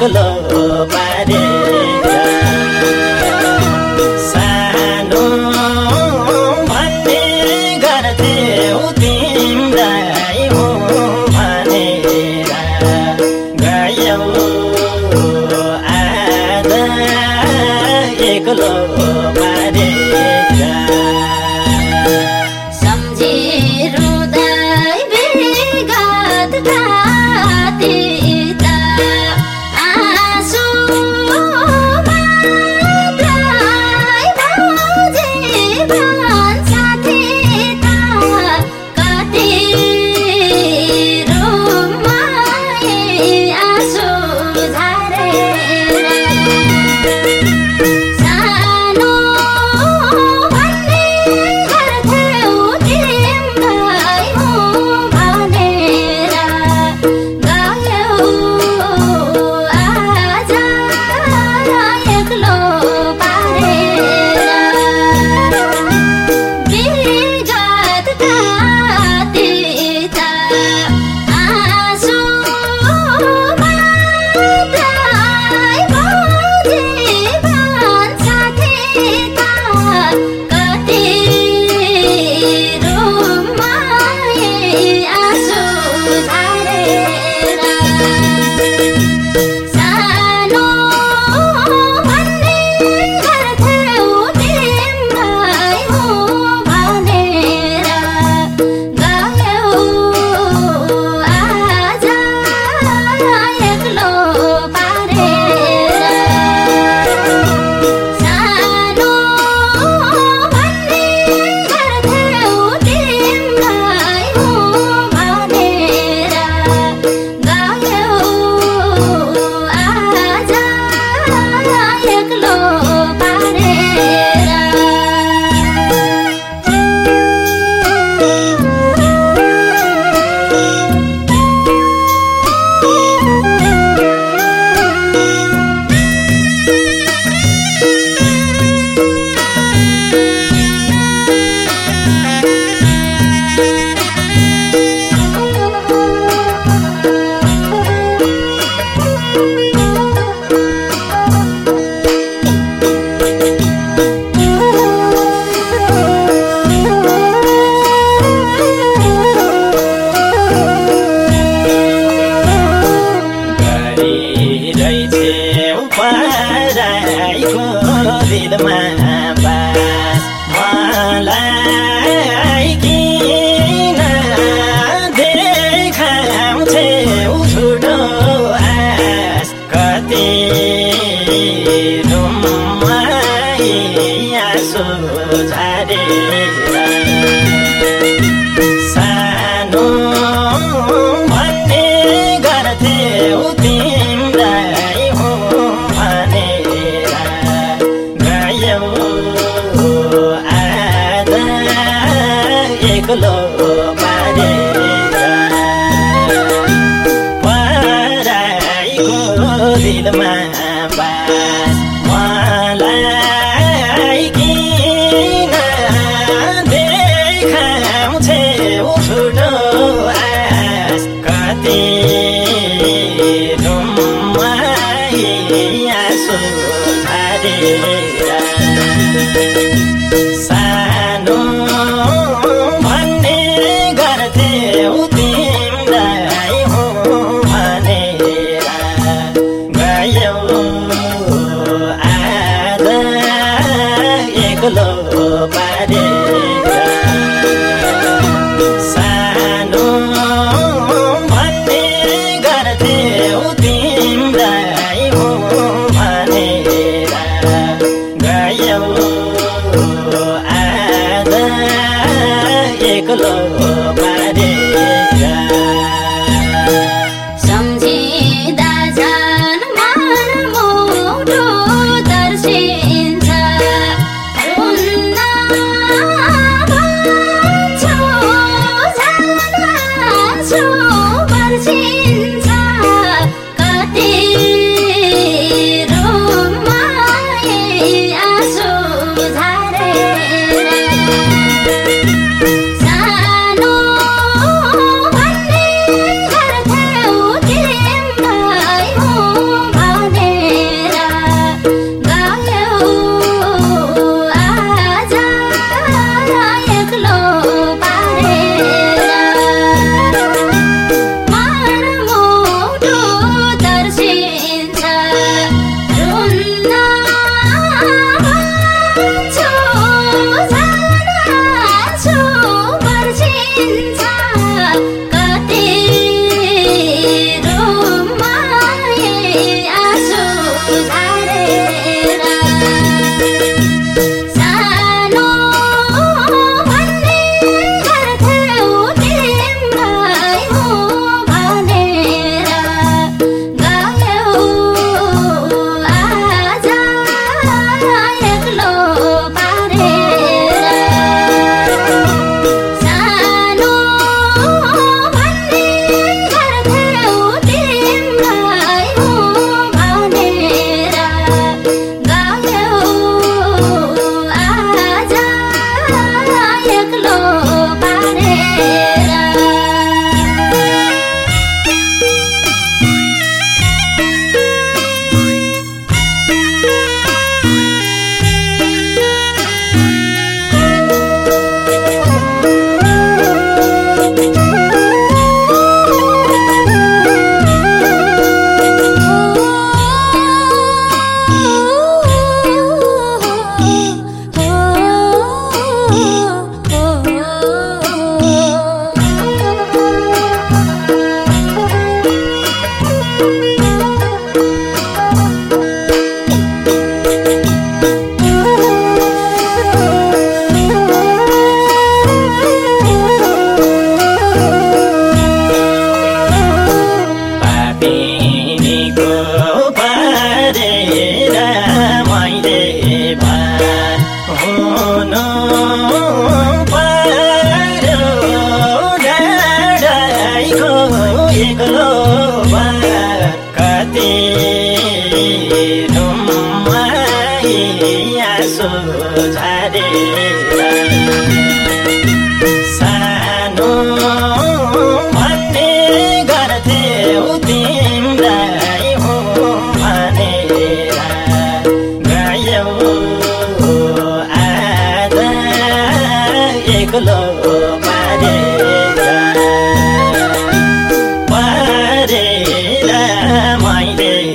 एक्लो पारेर love. सानो भन्ने गर्थ्यौ तिमीलाई हो भनेर। गयौ आधा एक्लो पारेर। पारेर मैले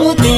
गर्थ्यौ तिमीलाई